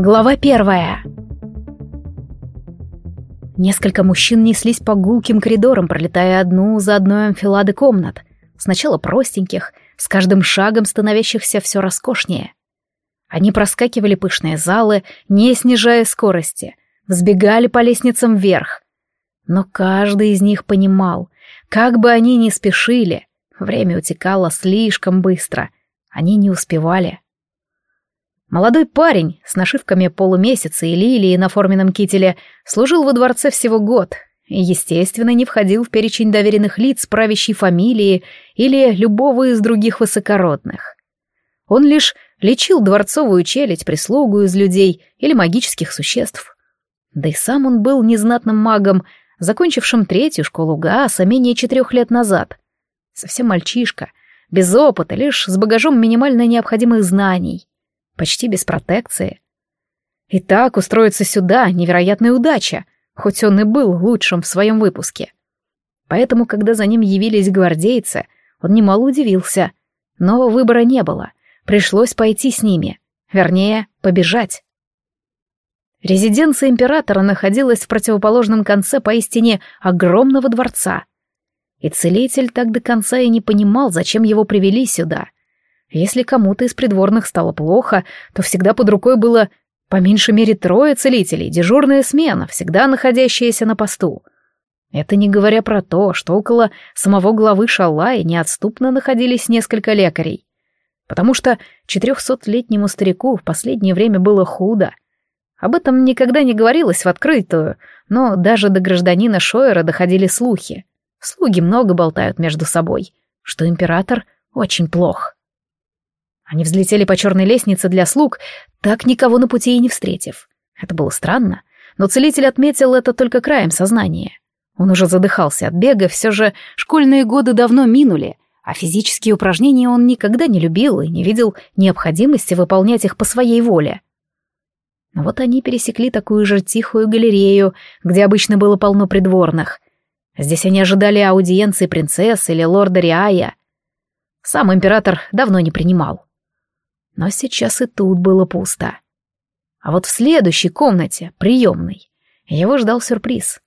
Глава первая. Несколько мужчин неслись по гулким коридорам, пролетая одну за одной амфилады комнат. Сначала простеньких, с каждым шагом становящихся все роскошнее. Они проскакивали пышные залы, не снижая скорости, взбегали по лестницам вверх. Но каждый из них понимал, как бы они ни спешили, время утекало слишком быстро, они не успевали. Молодой парень с нашивками полумесяца и лилии на форменном кителе служил во дворце всего год и, естественно, не входил в перечень доверенных лиц правящей фамилии или любого из других высокородных. Он лишь лечил дворцовую челядь, прислугу из людей или магических существ. Да и сам он был незнатным магом, закончившим третью школу Гааса менее четырех лет назад. Совсем мальчишка, без опыта, лишь с багажом минимально необходимых знаний почти без протекции. И так устроиться сюда — невероятная удача, хоть он и был лучшим в своем выпуске. Поэтому, когда за ним явились гвардейцы, он немало удивился. Но выбора не было, пришлось пойти с ними, вернее, побежать. Резиденция императора находилась в противоположном конце поистине огромного дворца. И целитель так до конца и не понимал, зачем его привели сюда — если кому-то из придворных стало плохо, то всегда под рукой было по меньшей мере трое целителей, дежурная смена, всегда находящаяся на посту. Это не говоря про то, что около самого главы Шалая неотступно находились несколько лекарей. Потому что четырехсотлетнему старику в последнее время было худо. Об этом никогда не говорилось в открытую, но даже до гражданина Шойера доходили слухи. Слуги много болтают между собой, что император очень плох. Они взлетели по черной лестнице для слуг, так никого на пути и не встретив. Это было странно, но целитель отметил это только краем сознания. Он уже задыхался от бега, все же школьные годы давно минули, а физические упражнения он никогда не любил и не видел необходимости выполнять их по своей воле. Но вот они пересекли такую же тихую галерею, где обычно было полно придворных. Здесь они ожидали аудиенции принцессы или лорда Риая. Сам император давно не принимал. Но сейчас и тут было пусто. А вот в следующей комнате, приемной, его ждал сюрприз.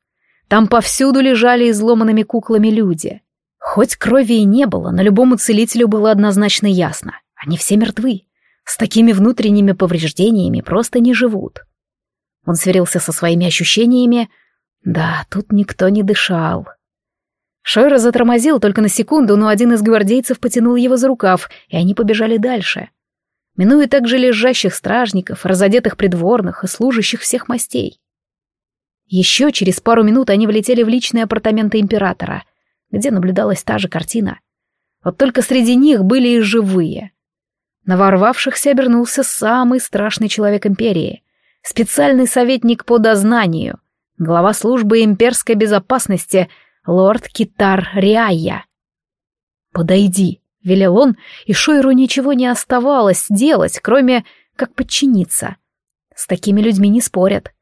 Там повсюду лежали изломанными куклами люди. Хоть крови и не было, но любому целителю было однозначно ясно. Они все мертвы. С такими внутренними повреждениями просто не живут. Он сверился со своими ощущениями. Да, тут никто не дышал. Шойра затормозил только на секунду, но один из гвардейцев потянул его за рукав, и они побежали дальше минуя также лежащих стражников, разодетых придворных и служащих всех мастей. Еще через пару минут они влетели в личные апартаменты императора, где наблюдалась та же картина. Вот только среди них были и живые. На ворвавшихся обернулся самый страшный человек империи, специальный советник по дознанию, глава службы имперской безопасности, лорд Китар Риая. «Подойди», — велел он, и Шойру ничего не оставалось делать, кроме как подчиниться. С такими людьми не спорят.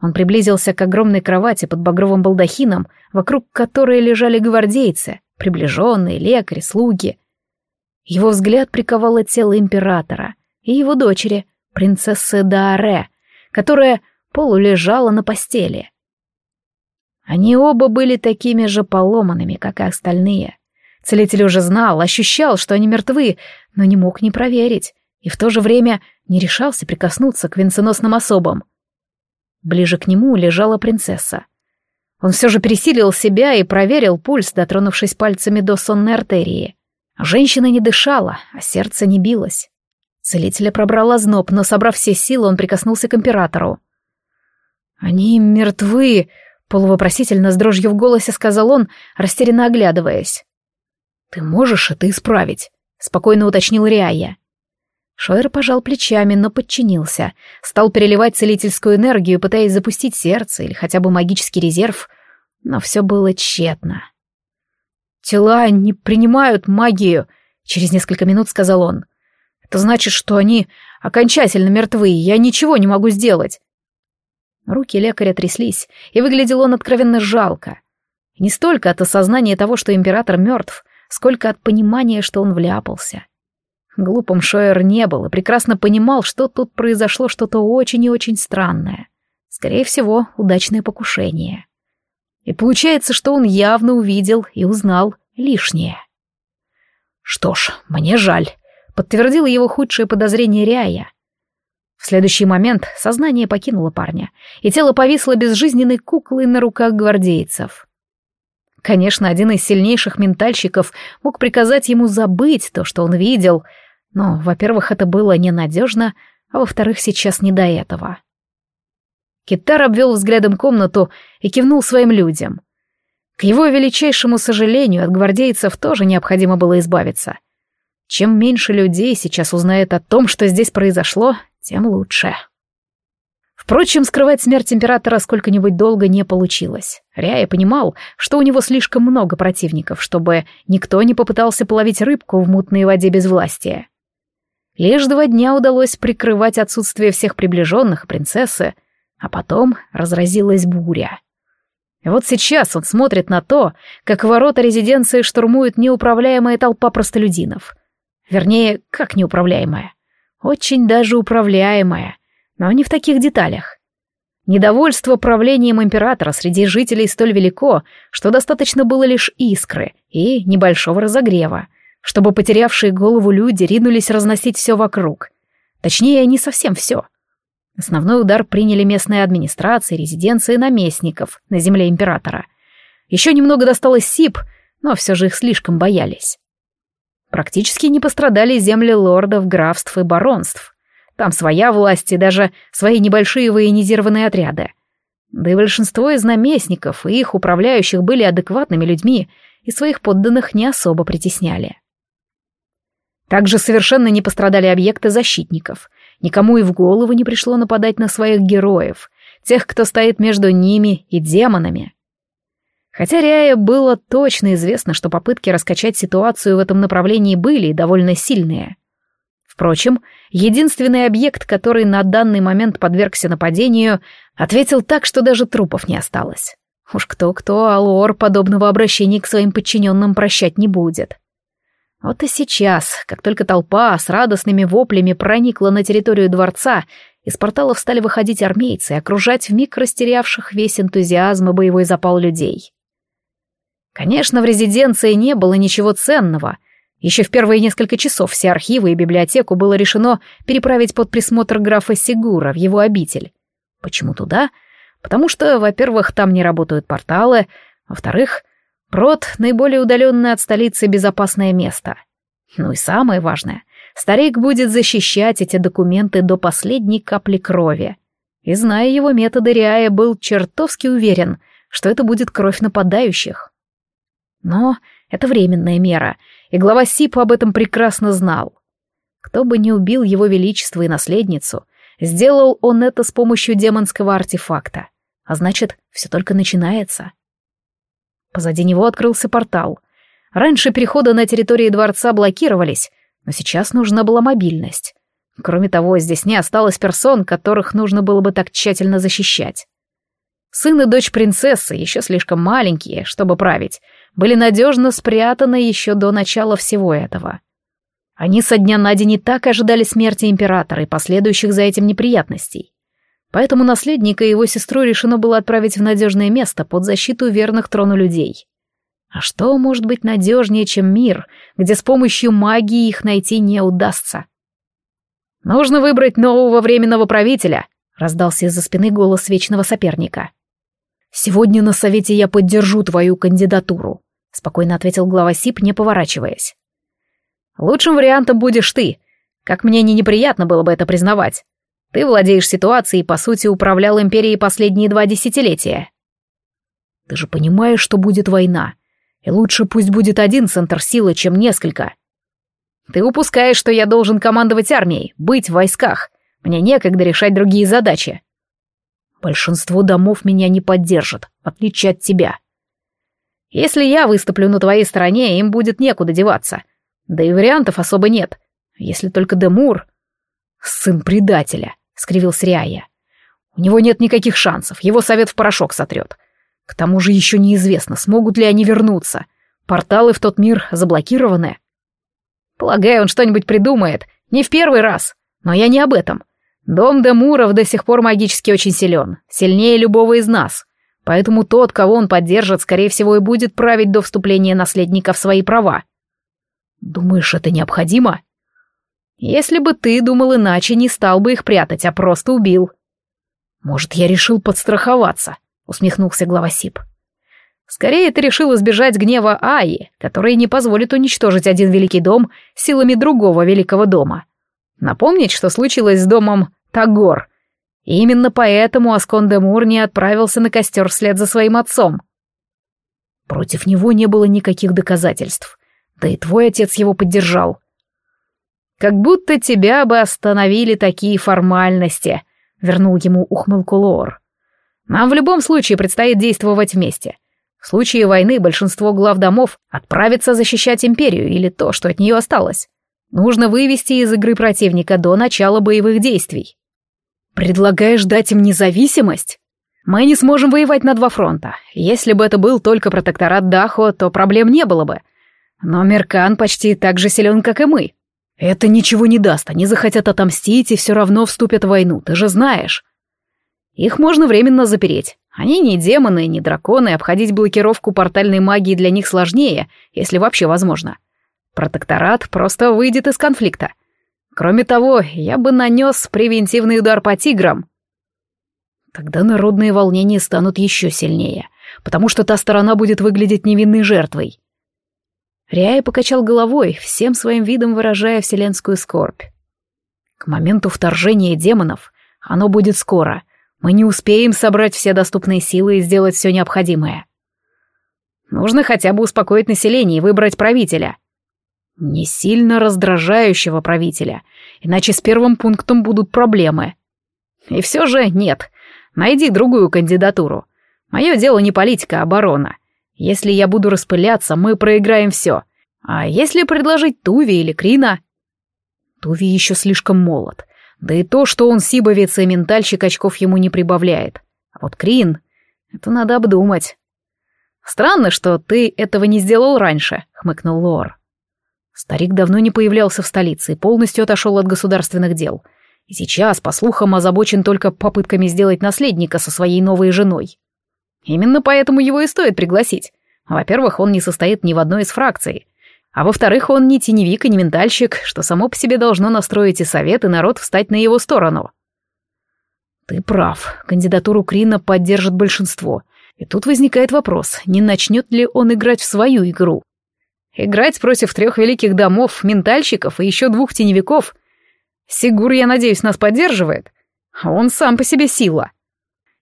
Он приблизился к огромной кровати под багровым балдахином, вокруг которой лежали гвардейцы, приближенные, лекари, слуги. Его взгляд приковало тело императора и его дочери, принцессы Дааре, которая полулежала на постели. Они оба были такими же поломанными, как и остальные — Целитель уже знал, ощущал, что они мертвы, но не мог не проверить, и в то же время не решался прикоснуться к венценосным особам. Ближе к нему лежала принцесса. Он все же пересилил себя и проверил пульс, дотронувшись пальцами до сонной артерии. Женщина не дышала, а сердце не билось. Целителя пробрала зноб, но, собрав все силы, он прикоснулся к императору. «Они мертвы!» — полувопросительно с дрожью в голосе сказал он, растерянно оглядываясь. «Ты можешь это исправить?» — спокойно уточнил Риая. Шойер пожал плечами, но подчинился. Стал переливать целительскую энергию, пытаясь запустить сердце или хотя бы магический резерв, но все было тщетно. «Тела не принимают магию», — через несколько минут сказал он. «Это значит, что они окончательно мертвы, и я ничего не могу сделать». Руки лекаря тряслись, и выглядел он откровенно жалко. Не столько от осознания того, что император мертв, сколько от понимания, что он вляпался. Глупым Шоер не был и прекрасно понимал, что тут произошло что-то очень и очень странное. Скорее всего, удачное покушение. И получается, что он явно увидел и узнал лишнее. «Что ж, мне жаль», — подтвердило его худшее подозрение Ряя. В следующий момент сознание покинуло парня, и тело повисло безжизненной куклой на руках гвардейцев. Конечно, один из сильнейших ментальщиков мог приказать ему забыть то, что он видел, но, во-первых, это было ненадежно, а во-вторых, сейчас не до этого. Китар обвел взглядом комнату и кивнул своим людям. К его величайшему сожалению, от гвардейцев тоже необходимо было избавиться. Чем меньше людей сейчас узнает о том, что здесь произошло, тем лучше. Впрочем, скрывать смерть императора сколько-нибудь долго не получилось. Ряя понимал, что у него слишком много противников, чтобы никто не попытался половить рыбку в мутной воде без власти. Лишь два дня удалось прикрывать отсутствие всех приближенных принцессы, а потом разразилась буря. И вот сейчас он смотрит на то, как ворота резиденции штурмует неуправляемая толпа простолюдинов. Вернее, как неуправляемая. Очень даже управляемая — но не в таких деталях. Недовольство правлением императора среди жителей столь велико, что достаточно было лишь искры и небольшого разогрева, чтобы потерявшие голову люди ринулись разносить все вокруг. Точнее, не совсем все. Основной удар приняли местные администрации, резиденции наместников на земле императора. Еще немного досталось СИП, но все же их слишком боялись. Практически не пострадали земли лордов, графств и баронств. Там своя власть и даже свои небольшие военизированные отряды. Да и большинство из наместников и их управляющих были адекватными людьми и своих подданных не особо притесняли. Также совершенно не пострадали объекты защитников. Никому и в голову не пришло нападать на своих героев, тех, кто стоит между ними и демонами. Хотя Ряе было точно известно, что попытки раскачать ситуацию в этом направлении были довольно сильные. Впрочем, единственный объект, который на данный момент подвергся нападению, ответил так, что даже трупов не осталось. Уж кто-кто, Алор подобного обращения к своим подчиненным прощать не будет. Вот и сейчас, как только толпа с радостными воплями проникла на территорию дворца, из порталов стали выходить армейцы и окружать вмиг растерявших весь энтузиазм и боевой запал людей. Конечно, в резиденции не было ничего ценного, еще в первые несколько часов все архивы и библиотеку было решено переправить под присмотр графа Сигура в его обитель. Почему туда? Потому что, во-первых, там не работают порталы, во-вторых, Прот — наиболее удаленное от столицы безопасное место. Ну и самое важное, старик будет защищать эти документы до последней капли крови. И, зная его методы, Риая был чертовски уверен, что это будет кровь нападающих. Но это временная мера, и глава СИПа об этом прекрасно знал. Кто бы не убил его величество и наследницу, сделал он это с помощью демонского артефакта. А значит, все только начинается. Позади него открылся портал. Раньше переходы на территории дворца блокировались, но сейчас нужна была мобильность. Кроме того, здесь не осталось персон, которых нужно было бы так тщательно защищать. Сын и дочь принцессы, еще слишком маленькие, чтобы править, были надежно спрятаны еще до начала всего этого. Они со дня на день и так ожидали смерти императора и последующих за этим неприятностей. Поэтому наследника и его сестру решено было отправить в надежное место под защиту верных трону людей. А что может быть надежнее, чем мир, где с помощью магии их найти не удастся? «Нужно выбрать нового временного правителя», — раздался из-за спины голос вечного соперника. «Сегодня на совете я поддержу твою кандидатуру», спокойно ответил глава СИП, не поворачиваясь. Лучшим вариантом будешь ты. Как мне не неприятно было бы это признавать. Ты владеешь ситуацией и, по сути, управлял империей последние два десятилетия. Ты же понимаешь, что будет война. И лучше пусть будет один центр силы, чем несколько. Ты упускаешь, что я должен командовать армией, быть в войсках. Мне некогда решать другие задачи. Большинство домов меня не поддержат, в отличие от тебя. Если я выступлю на твоей стороне, им будет некуда деваться. Да и вариантов особо нет. Если только Демур... Сын предателя, — скривился Риая. У него нет никаких шансов, его совет в порошок сотрет. К тому же еще неизвестно, смогут ли они вернуться. Порталы в тот мир заблокированы. Полагаю, он что-нибудь придумает. Не в первый раз. Но я не об этом. Дом Демуров до сих пор магически очень силен. Сильнее любого из нас. Поэтому тот, кого он поддержит, скорее всего, и будет править до вступления наследника в свои права. Думаешь, это необходимо? Если бы ты думал иначе, не стал бы их прятать, а просто убил. Может, я решил подстраховаться, усмехнулся глава СИП. Скорее, ты решил избежать гнева Аи, который не позволит уничтожить один великий дом силами другого великого дома. Напомнить, что случилось с домом Тагор. Именно поэтому Аскон де Мур не отправился на костер вслед за своим отцом. Против него не было никаких доказательств. Да и твой отец его поддержал. Как будто тебя бы остановили такие формальности, вернул ему ухмылку Лоор. Нам в любом случае предстоит действовать вместе. В случае войны большинство глав домов отправится защищать империю или то, что от нее осталось. Нужно вывести из игры противника до начала боевых действий. Предлагаешь дать им независимость? Мы не сможем воевать на два фронта. Если бы это был только протекторат Дахо, то проблем не было бы. Но Меркан почти так же силен, как и мы. Это ничего не даст, они захотят отомстить и все равно вступят в войну, ты же знаешь. Их можно временно запереть. Они не демоны, не драконы, обходить блокировку портальной магии для них сложнее, если вообще возможно. Протекторат просто выйдет из конфликта. Кроме того, я бы нанес превентивный удар по тиграм. Тогда народные волнения станут еще сильнее, потому что та сторона будет выглядеть невинной жертвой. Риай покачал головой, всем своим видом выражая вселенскую скорбь. К моменту вторжения демонов оно будет скоро — мы не успеем собрать все доступные силы и сделать все необходимое. Нужно хотя бы успокоить население и выбрать правителя. Не сильно раздражающего правителя, иначе с первым пунктом будут проблемы. И все же нет. Найди другую кандидатуру. Мое дело не политика, а оборона. Если я буду распыляться, мы проиграем все. А если предложить Туви или Крина? Туви еще слишком молод. Да и то, что он сибовец и ментальщик очков ему не прибавляет. А вот Крин... Это надо обдумать. «Странно, что ты этого не сделал раньше», — хмыкнул Лор. Старик давно не появлялся в столице и полностью отошел от государственных дел. И сейчас, по слухам, озабочен только попытками сделать наследника со своей новой женой. Именно поэтому его и стоит пригласить. Во-первых, он не состоит ни в одной из фракций. А во-вторых, он не теневик и не ментальщик, что само по себе должно настроить и совет, и народ встать на его сторону. Ты прав, кандидатуру Крина поддержит большинство. И тут возникает вопрос, не начнет ли он играть в свою игру? Играть против трех великих домов, ментальщиков и еще двух теневиков? Сигур, я надеюсь, нас поддерживает. Он сам по себе сила.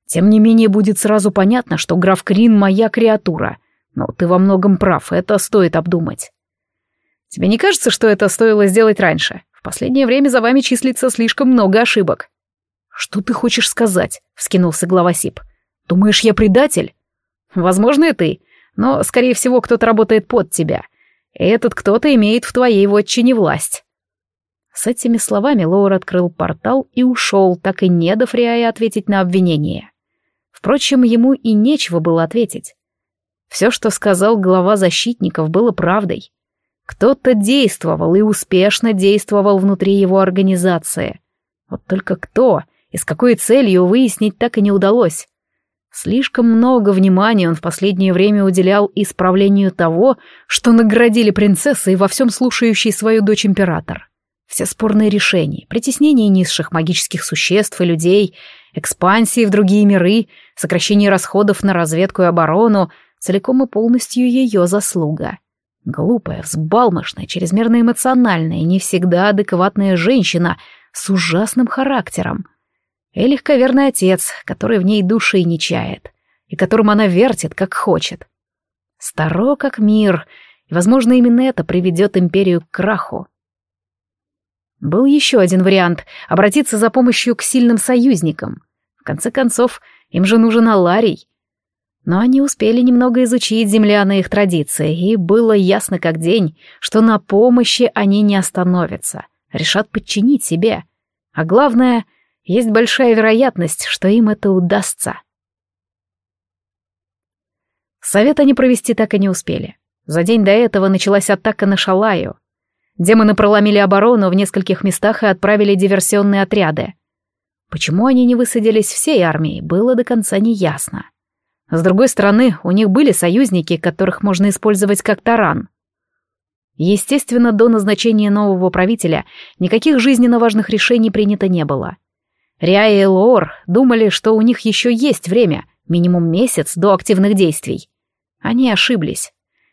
Тем не менее, будет сразу понятно, что граф Крин — моя креатура. Но ты во многом прав, это стоит обдумать. Тебе не кажется, что это стоило сделать раньше? В последнее время за вами числится слишком много ошибок». «Что ты хочешь сказать?» — вскинулся глава СИП. «Думаешь, я предатель?» «Возможно, и ты, но, скорее всего, кто-то работает под тебя. Этот кто-то имеет в твоей вотчине власть». С этими словами Лоур открыл портал и ушел, так и не дав Риае ответить на обвинение. Впрочем, ему и нечего было ответить. Все, что сказал глава защитников, было правдой. Кто-то действовал и успешно действовал внутри его организации. Вот только кто и с какой целью выяснить так и не удалось. Слишком много внимания он в последнее время уделял исправлению того, что наградили принцессы во всем слушающий свою дочь император. Все спорные решения, притеснение низших магических существ и людей, экспансии в другие миры, сокращение расходов на разведку и оборону — целиком и полностью ее заслуга. Глупая, взбалмошная, чрезмерно эмоциональная не всегда адекватная женщина с ужасным характером. И легковерный отец, который в ней души не чает, и которым она вертит, как хочет. Старо как мир, и, возможно, именно это приведет империю к краху. Был еще один вариант — обратиться за помощью к сильным союзникам. В конце концов, им же нужен Аларий, но они успели немного изучить земляные их традиции, и было ясно как день, что на помощи они не остановятся, решат подчинить себе. А главное, есть большая вероятность, что им это удастся. Совет они провести так и не успели. За день до этого началась атака на Шалаю. Демоны проломили оборону в нескольких местах и отправили диверсионные отряды. Почему они не высадились всей армией, было до конца неясно. С другой стороны, у них были союзники, которых можно использовать как таран. Естественно, до назначения нового правителя никаких жизненно важных решений принято не было. Риа и Лоор думали, что у них еще есть время, минимум месяц до активных действий. Они ошиблись.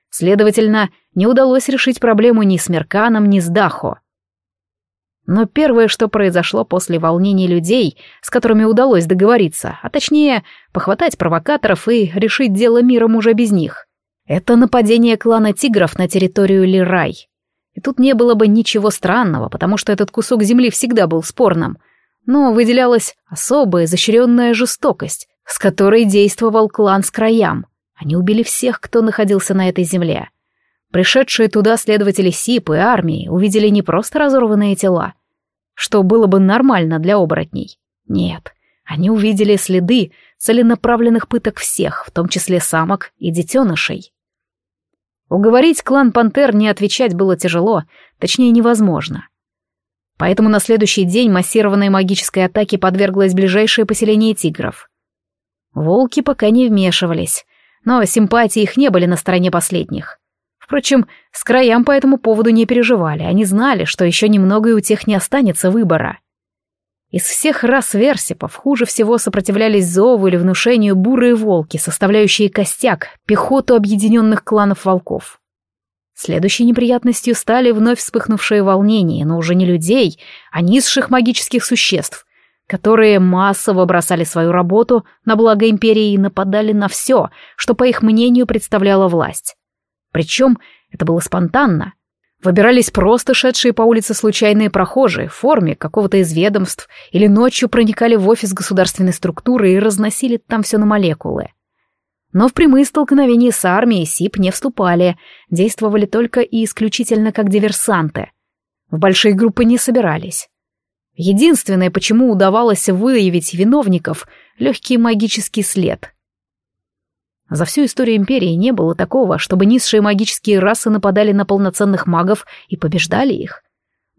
Следовательно, не удалось решить проблему ни с Мерканом, ни с Дахо. Но первое, что произошло после волнений людей, с которыми удалось договориться, а точнее, похватать провокаторов и решить дело миром уже без них, это нападение клана тигров на территорию Лирай. И тут не было бы ничего странного, потому что этот кусок земли всегда был спорным, но выделялась особая изощренная жестокость, с которой действовал клан с краям. Они убили всех, кто находился на этой земле. Пришедшие туда следователи СИП и армии увидели не просто разорванные тела, что было бы нормально для оборотней. Нет, они увидели следы целенаправленных пыток всех, в том числе самок и детенышей. Уговорить клан Пантер не отвечать было тяжело, точнее невозможно. Поэтому на следующий день массированной магической атаке подверглось ближайшее поселение тигров. Волки пока не вмешивались, но симпатии их не были на стороне последних. Впрочем, с краям по этому поводу не переживали, они знали, что еще немного и у тех не останется выбора. Из всех рас версипов хуже всего сопротивлялись зову или внушению бурые волки, составляющие костяк, пехоту объединенных кланов волков. Следующей неприятностью стали вновь вспыхнувшие волнения, но уже не людей, а низших магических существ, которые массово бросали свою работу на благо империи и нападали на все, что, по их мнению, представляла власть. Причем это было спонтанно. Выбирались просто шедшие по улице случайные прохожие в форме какого-то из ведомств или ночью проникали в офис государственной структуры и разносили там все на молекулы. Но в прямые столкновения с армией СИП не вступали, действовали только и исключительно как диверсанты. В большие группы не собирались. Единственное, почему удавалось выявить виновников — легкий магический след. За всю историю Империи не было такого, чтобы низшие магические расы нападали на полноценных магов и побеждали их.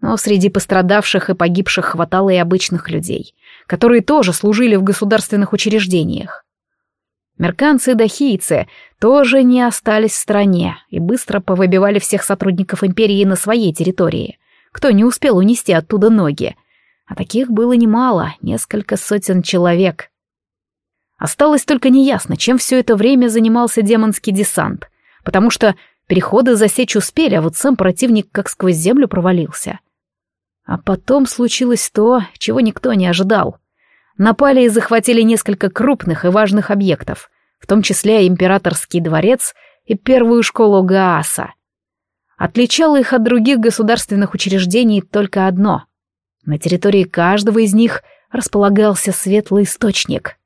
Но среди пострадавших и погибших хватало и обычных людей, которые тоже служили в государственных учреждениях. Мерканцы и дахийцы тоже не остались в стране и быстро повыбивали всех сотрудников Империи на своей территории, кто не успел унести оттуда ноги — а таких было немало, несколько сотен человек. Осталось только неясно, чем все это время занимался демонский десант, потому что переходы засечь успели, а вот сам противник как сквозь землю провалился. А потом случилось то, чего никто не ожидал. Напали и захватили несколько крупных и важных объектов, в том числе императорский дворец и первую школу Гааса. Отличало их от других государственных учреждений только одно — на территории каждого из них располагался светлый источник.